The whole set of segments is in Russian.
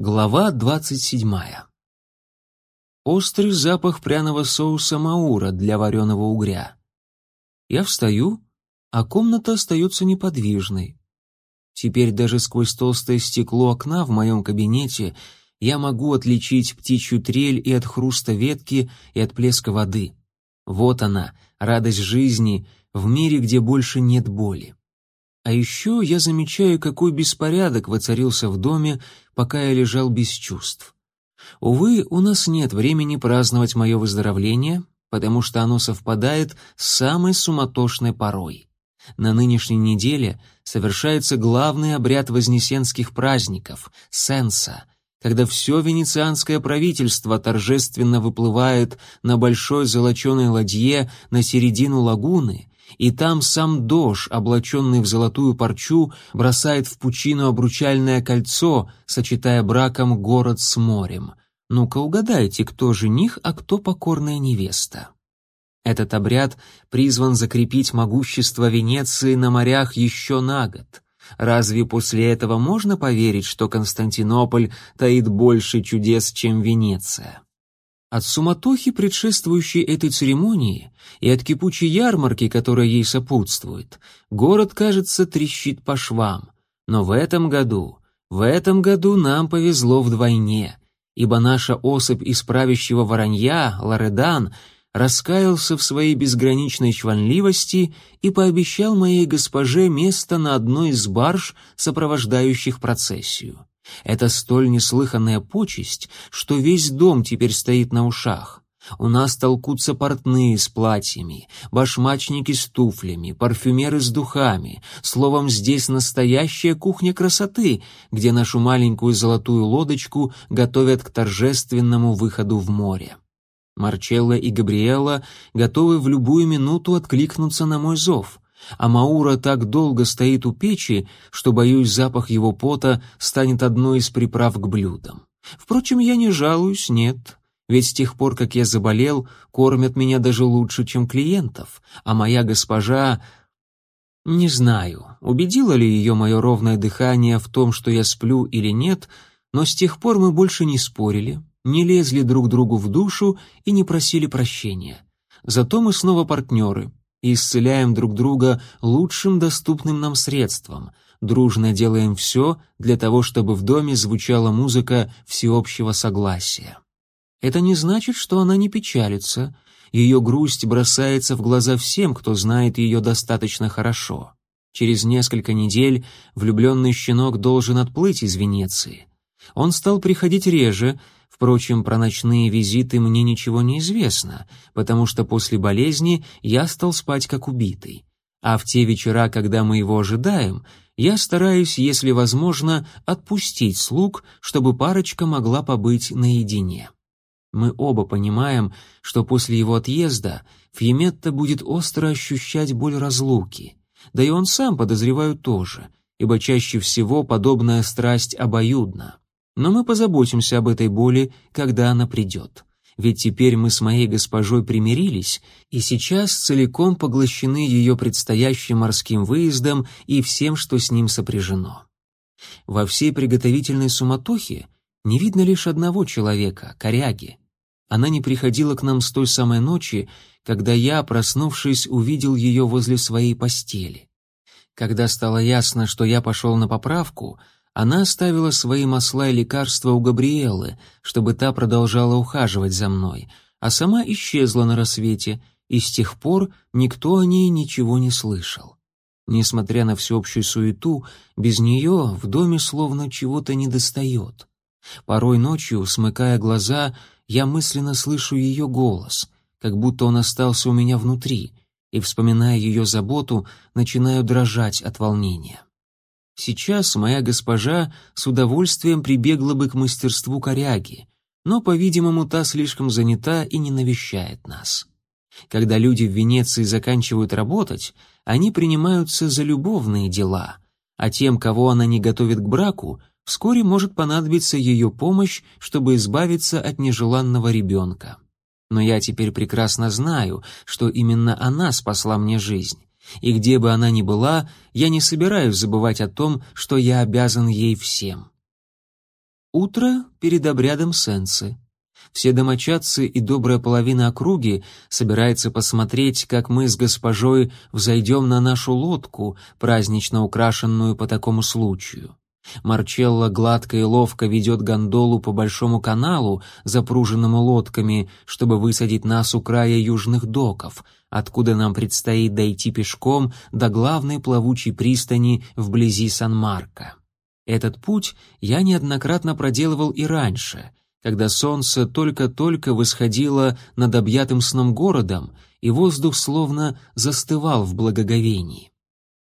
Глава двадцать седьмая. Острый запах пряного соуса маура для вареного угря. Я встаю, а комната остается неподвижной. Теперь даже сквозь толстое стекло окна в моем кабинете я могу отличить птичью трель и от хруста ветки, и от плеска воды. Вот она, радость жизни в мире, где больше нет боли. А еще я замечаю, какой беспорядок воцарился в доме, пока я лежал без чувств. Увы, у нас нет времени праздновать мое выздоровление, потому что оно совпадает с самой суматошной порой. На нынешней неделе совершается главный обряд вознесенских праздников — Сенса, когда все венецианское правительство торжественно выплывает на большой золоченой ладье на середину лагуны и там сам Дож, облаченный в золотую парчу, бросает в пучину обручальное кольцо, сочетая браком город с морем. Ну-ка угадайте, кто жених, а кто покорная невеста. Этот обряд призван закрепить могущество Венеции на морях еще на год. Разве после этого можно поверить, что Константинополь таит больше чудес, чем Венеция? От суматохи, предшествующей этой церемонии, и от кипучей ярмарки, которая ей сопутствует, город, кажется, трещит по швам. Но в этом году, в этом году нам повезло вдвойне, ибо наша особь из правящего воронья, Лоредан, раскаялся в своей безграничной чванливости и пообещал моей госпоже место на одной из барж, сопровождающих процессию. Это столь неслыханная почесть, что весь дом теперь стоит на ушах. У нас толкутся портные с платьями, башмачники с туфлями, парфюмеры с духами. Словом, здесь настоящая кухня красоты, где нашу маленькую золотую лодочку готовят к торжественному выходу в море. Марчелла и Габриэла готовы в любую минуту откликнуться на мой зов — а Маура так долго стоит у печи, что, боюсь, запах его пота станет одной из приправ к блюдам. Впрочем, я не жалуюсь, нет. Ведь с тех пор, как я заболел, кормят меня даже лучше, чем клиентов, а моя госпожа... Не знаю, убедило ли ее мое ровное дыхание в том, что я сплю или нет, но с тех пор мы больше не спорили, не лезли друг другу в душу и не просили прощения. Зато мы снова партнеры, и исцеляем друг друга лучшим доступным нам средством, дружно делаем все для того, чтобы в доме звучала музыка всеобщего согласия. Это не значит, что она не печалится, ее грусть бросается в глаза всем, кто знает ее достаточно хорошо. Через несколько недель влюбленный щенок должен отплыть из Венеции. Он стал приходить реже, Впрочем, про ночные визиты мне ничего не известно, потому что после болезни я стал спать как убитый. А в те вечера, когда мы его ожидаем, я стараюсь, если возможно, отпустить слуг, чтобы парочка могла побыть наедине. Мы оба понимаем, что после его отъезда Фьеметта будет остро ощущать боль разлуки. Да и он сам, подозреваю, тоже, ибо чаще всего подобная страсть обоюдна. Но мы позаботимся об этой боли, когда она придет. Ведь теперь мы с моей госпожой примирились, и сейчас целиком поглощены ее предстоящим морским выездом и всем, что с ним сопряжено. Во всей приготовительной суматохе не видно лишь одного человека — коряги. Она не приходила к нам с той самой ночи, когда я, проснувшись, увидел ее возле своей постели. Когда стало ясно, что я пошел на поправку — она оставила свои масла и лекарства у Габриэлы, чтобы та продолжала ухаживать за мной, а сама исчезла на рассвете, и с тех пор никто о ней ничего не слышал. Несмотря на всеобщую суету, без нее в доме словно чего-то недостает. Порой ночью, смыкая глаза, я мысленно слышу ее голос, как будто он остался у меня внутри, и, вспоминая ее заботу, начинаю дрожать от волнения. Сейчас моя госпожа с удовольствием прибегла бы к мастерству коряги, но, по-видимому, та слишком занята и не навещает нас. Когда люди в Венеции заканчивают работать, они принимаются за любовные дела, а тем, кого она не готовит к браку, вскоре может понадобиться ее помощь, чтобы избавиться от нежеланного ребенка. Но я теперь прекрасно знаю, что именно она спасла мне жизнь. И где бы она ни была, я не собираюсь забывать о том, что я обязан ей всем. Утро перед обрядом сенсы. Все домочадцы и добрая половина округи собирается посмотреть, как мы с госпожой взойдем на нашу лодку, празднично украшенную по такому случаю. Марчелло гладко и ловко ведет гондолу по большому каналу, запруженному лодками, чтобы высадить нас у края южных доков, откуда нам предстоит дойти пешком до главной плавучей пристани вблизи Сан-Марко. Этот путь я неоднократно проделывал и раньше, когда солнце только-только восходило над объятым сном городом, и воздух словно застывал в благоговении.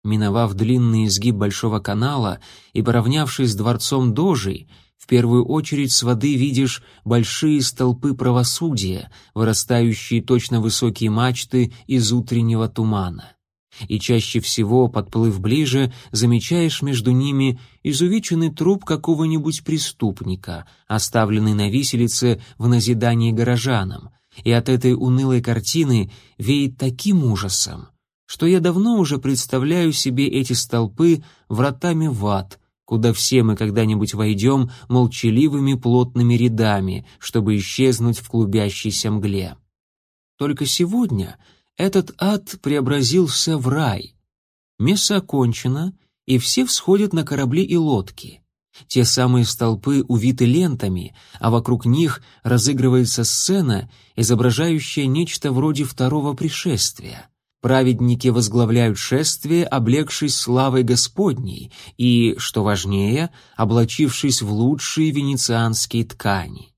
Миновав длинный изгиб Большого канала и поравнявшись с дворцом Дожей, в первую очередь с воды видишь большие столпы правосудия, вырастающие точно высокие мачты из утреннего тумана. И чаще всего, подплыв ближе, замечаешь между ними изувеченный труп какого-нибудь преступника, оставленный на виселице в назидании горожанам, и от этой унылой картины веет таким ужасом, что я давно уже представляю себе эти столпы вратами в ад, куда все мы когда-нибудь войдем молчаливыми плотными рядами, чтобы исчезнуть в клубящейся мгле. Только сегодня этот ад преобразился в рай. Месса окончено, и все всходят на корабли и лодки. Те самые столпы увиты лентами, а вокруг них разыгрывается сцена, изображающая нечто вроде второго пришествия. Праведники возглавляют шествие, облегшись славой Господней и, что важнее, облачившись в лучшие венецианские ткани.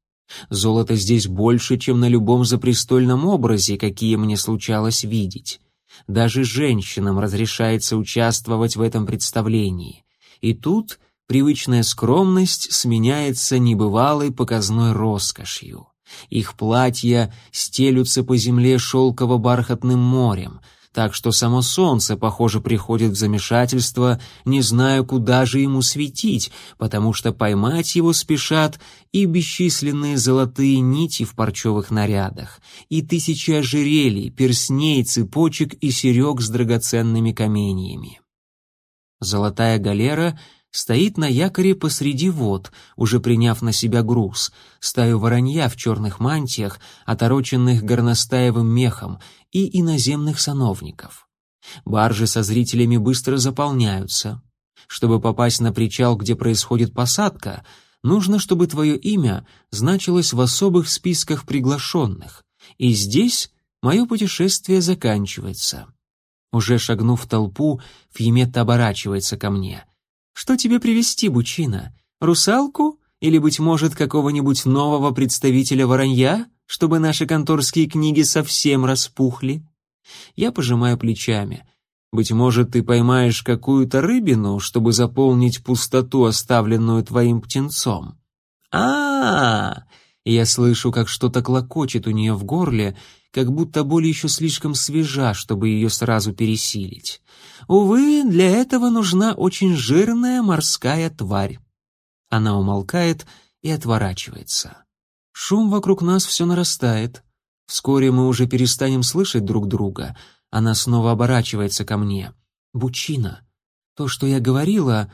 Золота здесь больше, чем на любом запрестольном образе, какие мне случалось видеть. Даже женщинам разрешается участвовать в этом представлении. И тут привычная скромность сменяется небывалой показной роскошью. Их платья стелются по земле шелково-бархатным морем — так что само солнце, похоже, приходит в замешательство, не зная, куда же ему светить, потому что поймать его спешат и бесчисленные золотые нити в парчевых нарядах, и тысячи ожерелий, персней, цепочек и серег с драгоценными каменьями. Золотая галера стоит на якоре посреди вод, уже приняв на себя груз, стаю воронья в черных мантиях, отороченных горностаевым мехом, и иноземных сановников. Баржи со зрителями быстро заполняются. Чтобы попасть на причал, где происходит посадка, нужно, чтобы твое имя значилось в особых списках приглашенных. И здесь мое путешествие заканчивается. Уже шагнув в толпу, Фьеметта оборачивается ко мне. «Что тебе привести, Бучина? Русалку? Или, быть может, какого-нибудь нового представителя воронья?» чтобы наши конторские книги совсем распухли. Я пожимаю плечами. Быть может, ты поймаешь какую-то рыбину, чтобы заполнить пустоту, оставленную твоим птенцом. А, -а, -а Я слышу, как что-то клокочет у нее в горле, как будто боль еще слишком свежа, чтобы ее сразу пересилить. Увы, для этого нужна очень жирная морская тварь. Она умолкает и отворачивается. Шум вокруг нас все нарастает. Вскоре мы уже перестанем слышать друг друга. Она снова оборачивается ко мне. «Бучина, то, что я говорила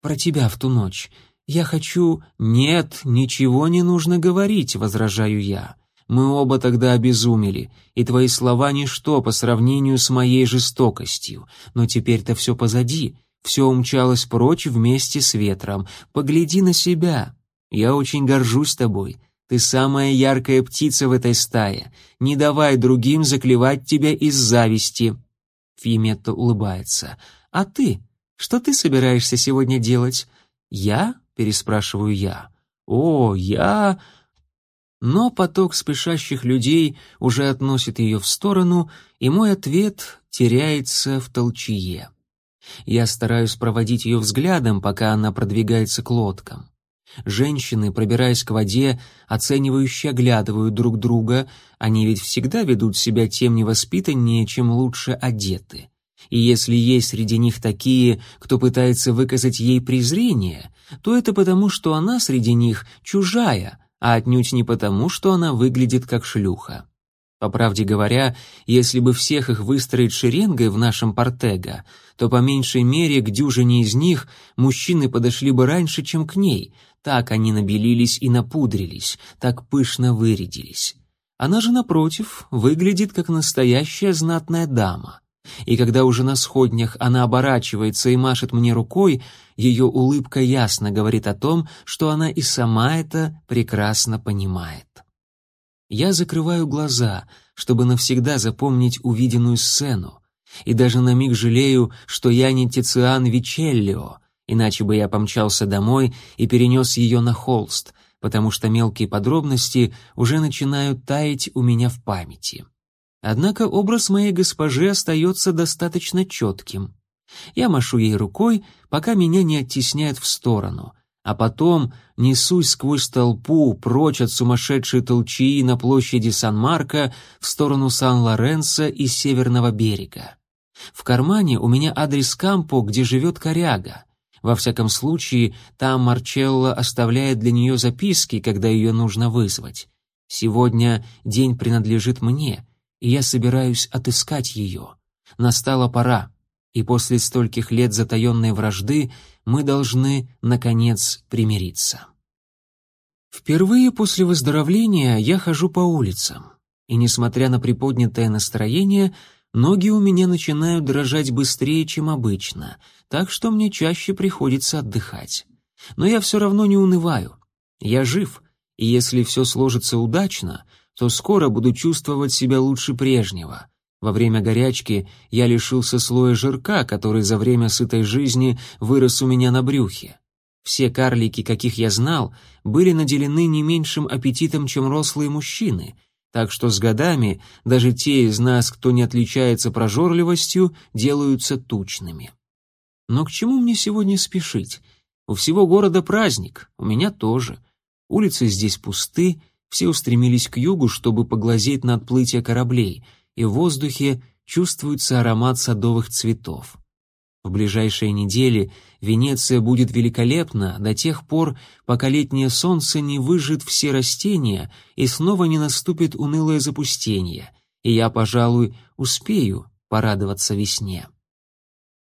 про тебя в ту ночь, я хочу...» «Нет, ничего не нужно говорить», — возражаю я. «Мы оба тогда обезумели, и твои слова — ничто по сравнению с моей жестокостью. Но теперь-то все позади, все умчалось прочь вместе с ветром. Погляди на себя. Я очень горжусь тобой. Ты самая яркая птица в этой стае. Не давай другим заклевать тебя из зависти». Фиметта улыбается. «А ты? Что ты собираешься сегодня делать?» «Я?» — переспрашиваю я. «О, я...» Но поток спешащих людей уже относит ее в сторону, и мой ответ теряется в толчье. Я стараюсь проводить ее взглядом, пока она продвигается к лодкам. Женщины, пробираясь к воде, оценивающе оглядывают друг друга, они ведь всегда ведут себя тем невоспитаннее, чем лучше одеты. И если есть среди них такие, кто пытается выказать ей презрение, то это потому, что она среди них чужая, а отнюдь не потому, что она выглядит как шлюха. По правде говоря, если бы всех их выстроить шеренгой в нашем портега, то по меньшей мере к дюжине из них мужчины подошли бы раньше, чем к ней, так они набелились и напудрились, так пышно вырядились. Она же, напротив, выглядит как настоящая знатная дама. И когда уже на сходнях она оборачивается и машет мне рукой, ее улыбка ясно говорит о том, что она и сама это прекрасно понимает. Я закрываю глаза, чтобы навсегда запомнить увиденную сцену, и даже на миг жалею, что я не Тициан Вичеллио, иначе бы я помчался домой и перенес ее на холст, потому что мелкие подробности уже начинают таять у меня в памяти. Однако образ моей госпожи остается достаточно четким. Я машу ей рукой, пока меня не оттесняют в сторону, а потом несусь сквозь толпу прочь от сумасшедшей толчии на площади Сан-Марко в сторону Сан-Лоренцо и Северного берега. В кармане у меня адрес Кампо, где живет коряга. Во всяком случае, там Марчелло оставляет для нее записки, когда ее нужно вызвать. Сегодня день принадлежит мне, и я собираюсь отыскать ее. Настала пора, и после стольких лет затаенной вражды мы должны, наконец, примириться. Впервые после выздоровления я хожу по улицам, и, несмотря на приподнятое настроение, ноги у меня начинают дрожать быстрее, чем обычно, так что мне чаще приходится отдыхать. Но я все равно не унываю. Я жив, и если все сложится удачно, то скоро буду чувствовать себя лучше прежнего. Во время горячки я лишился слоя жирка, который за время сытой жизни вырос у меня на брюхе. Все карлики, каких я знал, были наделены не меньшим аппетитом, чем рослые мужчины, так что с годами даже те из нас, кто не отличается прожорливостью, делаются тучными. Но к чему мне сегодня спешить? У всего города праздник, у меня тоже. Улицы здесь пусты, все устремились к югу, чтобы поглазеть на отплытие кораблей, и в воздухе чувствуется аромат садовых цветов. В ближайшие недели Венеция будет великолепна до тех пор, пока летнее солнце не выжжет все растения и снова не наступит унылое запустение, и я, пожалуй, успею порадоваться весне.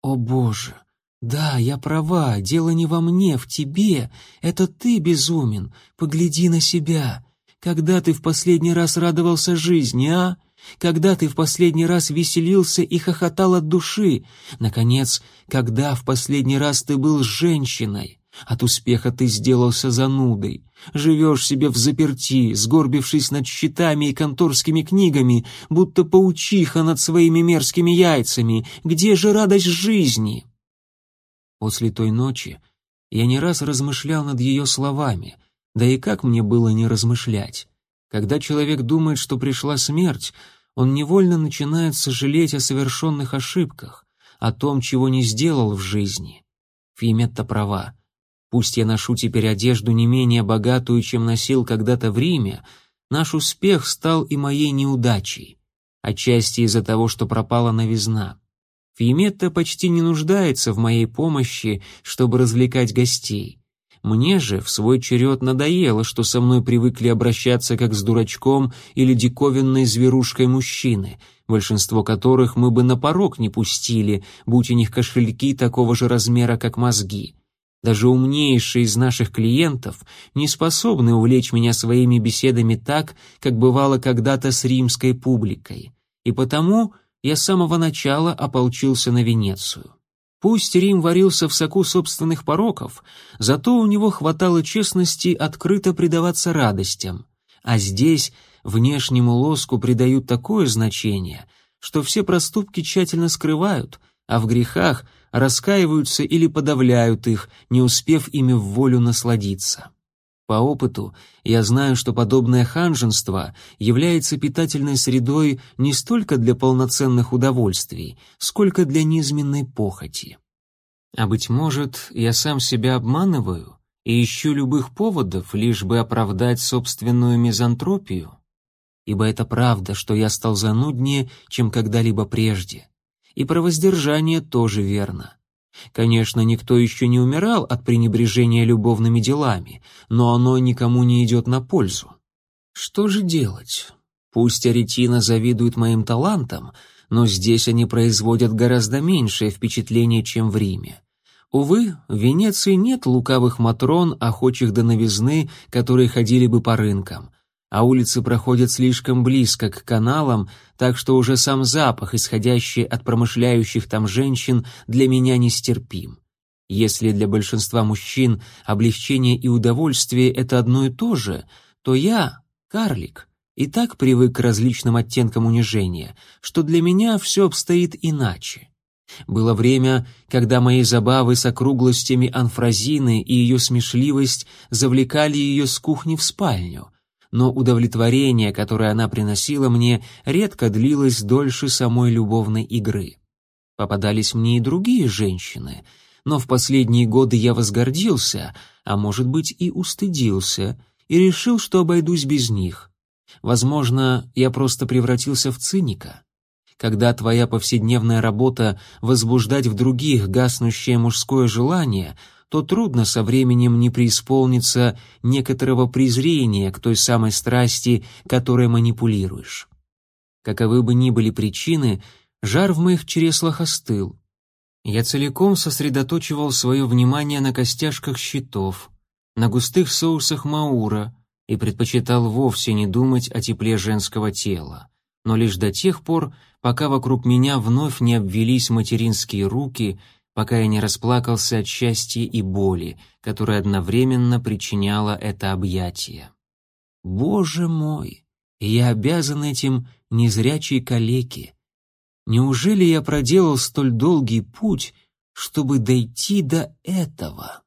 О боже! Да, я права, дело не во мне, в тебе. Это ты безумен. Погляди на себя. Когда ты в последний раз радовался жизни, а? Когда ты в последний раз веселился и хохотал от души? Наконец, когда в последний раз ты был женщиной? От успеха ты сделался занудой. Живешь себе в заперти, сгорбившись над счетами и конторскими книгами, будто паучиха над своими мерзкими яйцами. Где же радость жизни? После той ночи я не раз размышлял над ее словами, да и как мне было не размышлять? Когда человек думает, что пришла смерть, он невольно начинает сожалеть о совершенных ошибках, о том, чего не сделал в жизни. Фиметта права. Пусть я ношу теперь одежду не менее богатую, чем носил когда-то в Риме, наш успех стал и моей неудачей, отчасти из-за того, что пропала новизна. Фиметта почти не нуждается в моей помощи, чтобы развлекать гостей. Мне же в свой черед надоело, что со мной привыкли обращаться как с дурачком или диковинной зверушкой мужчины, большинство которых мы бы на порог не пустили, будь у них кошельки такого же размера, как мозги. Даже умнейшие из наших клиентов не способны увлечь меня своими беседами так, как бывало когда-то с римской публикой. И потому я с самого начала ополчился на Венецию. Пусть Рим варился в соку собственных пороков, зато у него хватало честности открыто предаваться радостям. А здесь внешнему лоску придают такое значение, что все проступки тщательно скрывают, а в грехах раскаиваются или подавляют их, не успев ими в волю насладиться. По опыту я знаю, что подобное ханженство является питательной средой не столько для полноценных удовольствий, сколько для низменной похоти. А быть может, я сам себя обманываю и ищу любых поводов, лишь бы оправдать собственную мизантропию? Ибо это правда, что я стал зануднее, чем когда-либо прежде. И про воздержание тоже верно. Конечно, никто еще не умирал от пренебрежения любовными делами, но оно никому не идет на пользу. Что же делать? Пусть Аретина завидует моим талантам, но здесь они производят гораздо меньшее впечатление, чем в Риме. Увы, в Венеции нет лукавых матрон, охочих до новизны, которые ходили бы по рынкам, а улицы проходят слишком близко к каналам, так что уже сам запах, исходящий от промышляющих там женщин, для меня нестерпим. Если для большинства мужчин облегчение и удовольствие — это одно и то же, то я, карлик, и так привык к различным оттенкам унижения, что для меня все обстоит иначе. Было время, когда мои забавы с округлостями анфразины и ее смешливость завлекали ее с кухни в спальню, но удовлетворение, которое она приносила мне, редко длилось дольше самой любовной игры. Попадались мне и другие женщины, но в последние годы я возгордился, а может быть и устыдился, и решил, что обойдусь без них. Возможно, я просто превратился в циника. Когда твоя повседневная работа возбуждать в других гаснущее мужское желание, то трудно со временем не преисполниться некоторого презрения к той самой страсти, которой манипулируешь. Каковы бы ни были причины, жар в моих чреслах остыл. Я целиком сосредоточивал свое внимание на костяшках щитов, на густых соусах маура и предпочитал вовсе не думать о тепле женского тела, но лишь до тех пор, пока вокруг меня вновь не обвелись материнские руки, пока я не расплакался от счастья и боли, которые одновременно причиняло это объятие. Боже мой, я обязан этим незрячей калеке. Неужели я проделал столь долгий путь, чтобы дойти до этого?